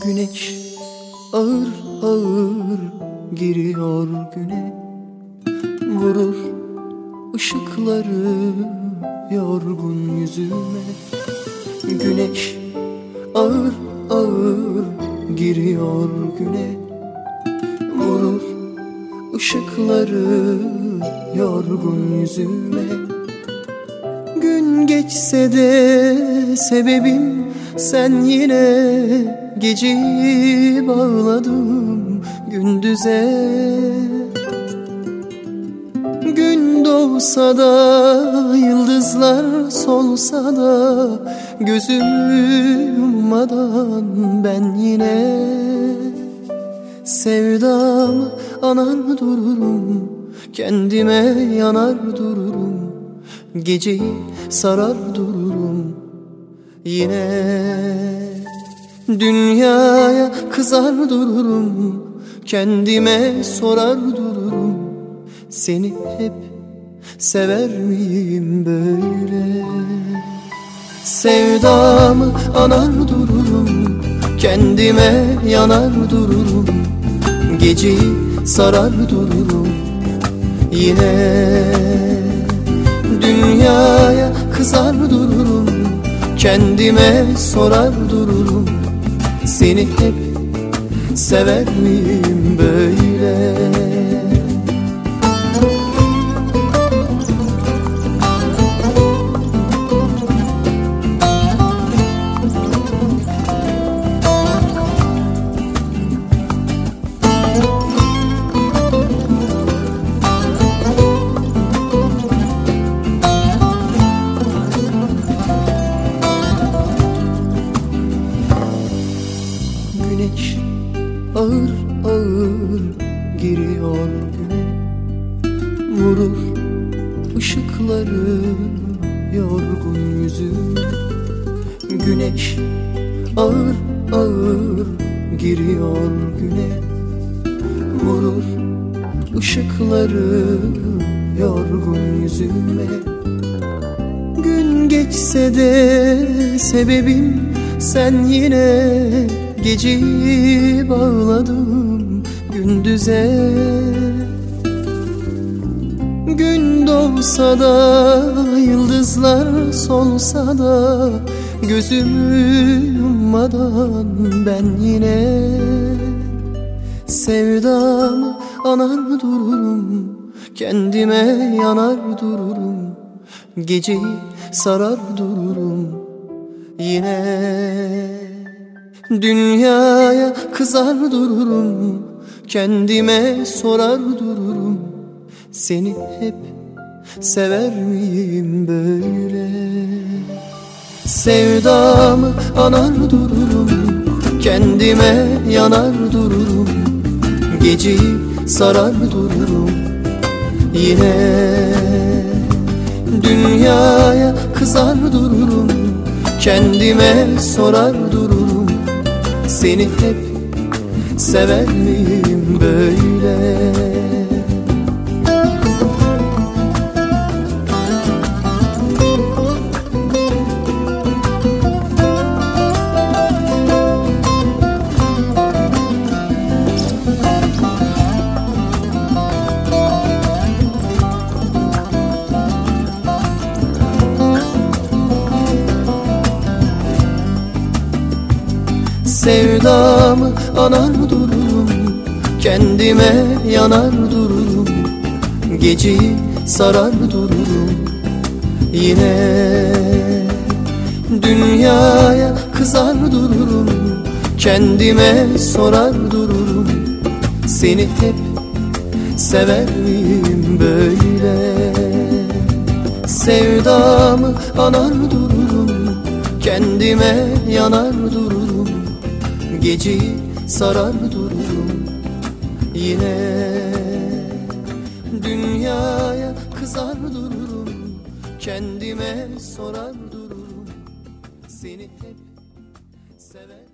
Güneş ağır ağır giriyor güne. Vurur ışıkları yorgun yüzüme. Güneş ağır ağır giriyor güne. Vurur ışıkları yorgun yüzüme. Gün geçse de sebebim sen yine Geceyi bağladım gündüze. Gün doğsa da yıldızlar solsa da Gözümü ben yine Sevdamı anar dururum Kendime yanar dururum Geceyi sarar dururum Yine Dünyaya kızar dururum Kendime sorar dururum. Seni hep sever miyim böyle? Sevdamı anar dururum Kendime yanar dururum. Geceyi sarar dururum Yine Dünyaya kızar dururum. Kendime sorar dururum seni hep sever miyim böyle ağır ağır giriyor. Güne Vurur ışıkları yorgun yüzüme Güneş ağır ağır giriyor güne. Vurur ışıkları yorgun yüzüme. Gün geçse de sebebim sen yine Geceyi bağladım gündüze. Gün doğsa da yıldızlar solsa da Gözümü yummadan ben yine Sevdamı anar dururum Kendime yanar dururum Geceyi sarar dururum Yine Dünyaya kızar dururum Kendime sorar dururum. Seni hep sever miyim böyle? Sevdamı anar dururum Kendime yanar dururum. Geceyi sarar dururum Yine Dünyaya kızar dururum. Kendime sorar dururum Seni hep sever miyim böyle Sevdamı anar dururum Kendime yanar dururum Geceyi sarar dururum Yine Dünyaya kızar dururum Kendime sorar dururum Seni hep sever miyim böyle. Sevdamı anar dururum Kendime yanar dururum Geceyi sarar dururum. Yine Dünyaya kızar dururum. Kendime sorar dururum. Seni hep sever